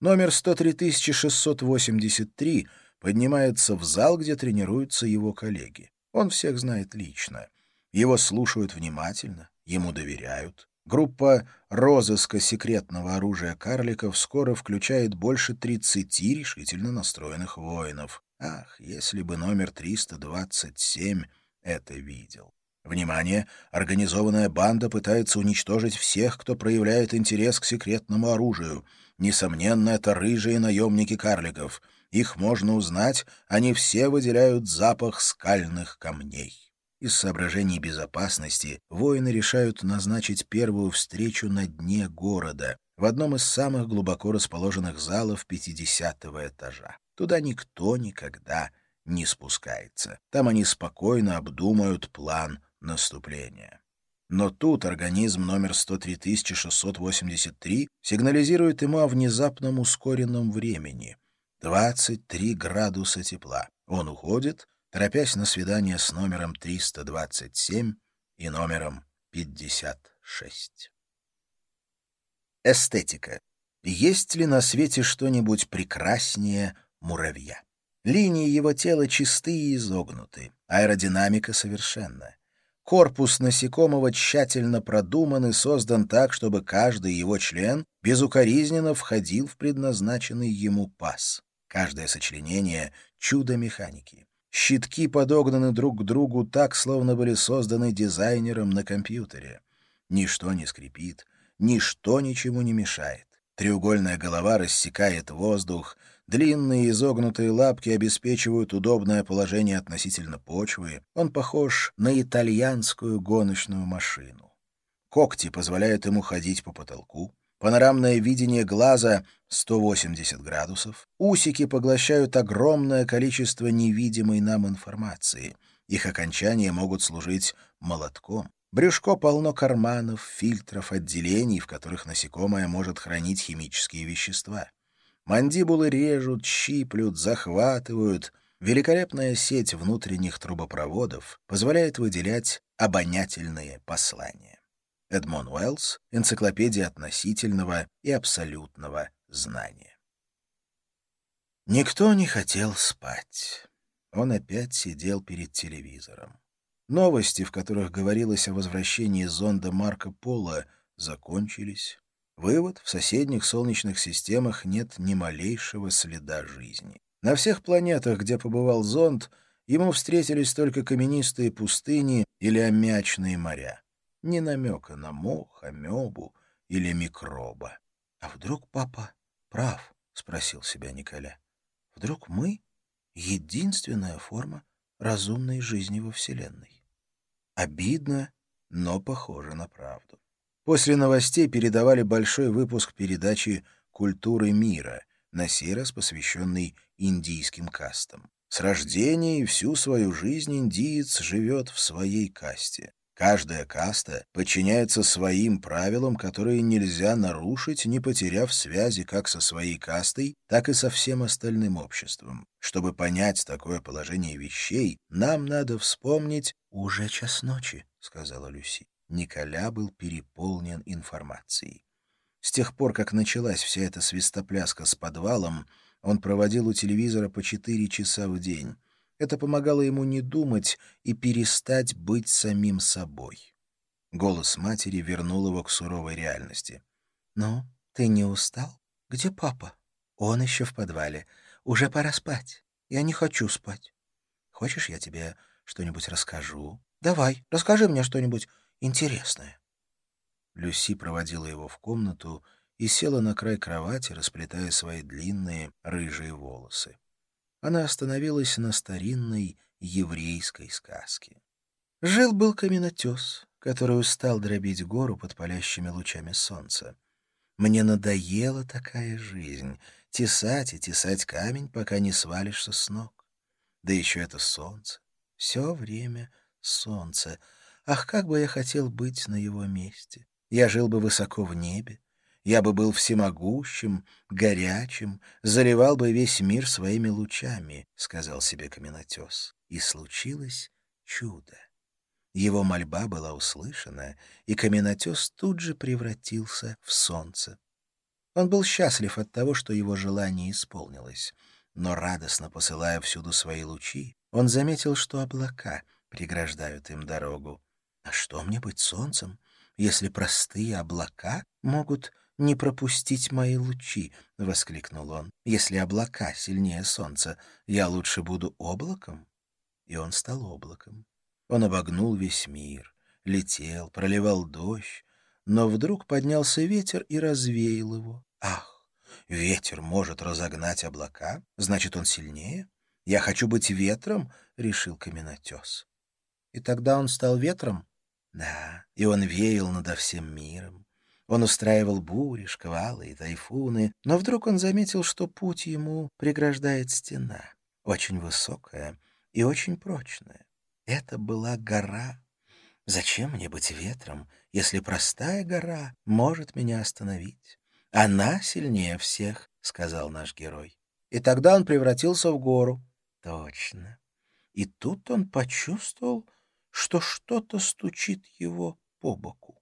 Номер 103683 поднимается в зал, где тренируются его коллеги. Он всех знает лично. Его слушают внимательно, ему доверяют. Группа розыска секретного оружия карликов скоро включает больше 30 решительно настроенных воинов. Ах, если бы номер 327 это видел. Внимание! Организованная банда пытается уничтожить всех, кто проявляет интерес к секретному оружию. Несомненно, это рыжие наемники карликов. Их можно узнать, они все выделяют запах скальных камней. Из соображений безопасности воины решают назначить первую встречу на дне города, в одном из самых глубоко расположенных залов 50-го этажа. Туда никто никогда не спускается. Там они спокойно обдумают план наступления. Но тут организм номер 103683 сигнализирует ему о внезапном ускоренном времени. 23 градуса тепла. Он уходит, торопясь на свидание с номером 327 и номером 56. Эстетика. Есть ли на свете что-нибудь прекраснее муравья? Линии его тела чисты и изогнуты, аэродинамика совершенна. Корпус насекомого тщательно продуман и создан так, чтобы каждый его член безукоризненно входил в предназначенный ему паз. Каждое сочленение — чудо механики. Щитки подогнаны друг к другу так, словно были созданы дизайнером на компьютере. Ничто не скрипит, ничто ничему не мешает. Треугольная голова рассекает воздух, Длинные изогнутые лапки обеспечивают удобное положение относительно почвы. Он похож на итальянскую гоночную машину. Когти позволяют ему ходить по потолку. Панорамное видение глаза — 180 градусов. Усики поглощают огромное количество невидимой нам информации. Их окончания могут служить молотком. Брюшко полно карманов, фильтров, отделений, в которых насекомое может хранить химические вещества. Мандибулы режут, щиплют, захватывают. Великолепная сеть внутренних трубопроводов позволяет выделять обонятельные послания. Эдмон Уэллс «Энциклопедия относительного и абсолютного знания». Никто не хотел спать. Он опять сидел перед телевизором. Новости, в которых говорилось о возвращении зонда Марко Поло, закончились. Вывод — в соседних солнечных системах нет ни малейшего следа жизни. На всех планетах, где побывал зонд, ему встретились только каменистые пустыни или аммиачные моря. Ни намека на мох, амебу или микроба. — А вдруг папа прав? — спросил себя Николя. — Вдруг мы — единственная форма разумной жизни во Вселенной? Обидно, но похоже на правду. После новостей передавали большой выпуск передачи «Культуры мира», на сей раз посвященный индийским кастам. С рождения и всю свою жизнь индиец живет в своей касте. Каждая каста подчиняется своим правилам, которые нельзя нарушить, не потеряв связи как со своей кастой, так и со всем остальным обществом. Чтобы понять такое положение вещей, нам надо вспомнить «Уже час ночи», — сказала Люси. Николя был переполнен информацией. С тех пор, как началась вся эта свистопляска с подвалом, он проводил у телевизора по четыре часа в день. Это помогало ему не думать и перестать быть самим собой. Голос матери вернул его к суровой реальности. «Ну, ты не устал? Где папа?» «Он еще в подвале. Уже пора спать. Я не хочу спать. Хочешь, я тебе что-нибудь расскажу?» «Давай, расскажи мне что-нибудь интересное. Люси проводила его в комнату и села на край кровати, расплетая свои длинные рыжие волосы. Она остановилась на старинной еврейской сказке. Жил-был каменотес, который устал дробить гору под палящими лучами солнца. Мне надоела такая жизнь — тесать и тесать камень, пока не свалишься с ног. Да еще это солнце. Все время солнце — Ах, как бы я хотел быть на его месте! Я жил бы высоко в небе, я бы был всемогущим, горячим, заливал бы весь мир своими лучами, — сказал себе каменотес. И случилось чудо. Его мольба была услышана, и каменотес тут же превратился в солнце. Он был счастлив от того, что его желание исполнилось. Но радостно посылая всюду свои лучи, он заметил, что облака преграждают им дорогу. «А что мне быть солнцем, если простые облака могут не пропустить мои лучи?» — воскликнул он. «Если облака сильнее солнца, я лучше буду облаком». И он стал облаком. Он обогнул весь мир, летел, проливал дождь, но вдруг поднялся ветер и развеял его. Ах, ветер может разогнать облака, значит, он сильнее? Я хочу быть ветром, — решил каменотес. И тогда он стал ветром? Да, и он веял надо всем миром. Он устраивал бури, шквалы и тайфуны, но вдруг он заметил, что путь ему преграждает стена, очень высокая и очень прочная. Это была гора. Зачем мне быть ветром, если простая гора может меня остановить? Она сильнее всех, — сказал наш герой. И тогда он превратился в гору. Точно. И тут он почувствовал, что что-то стучит его по боку.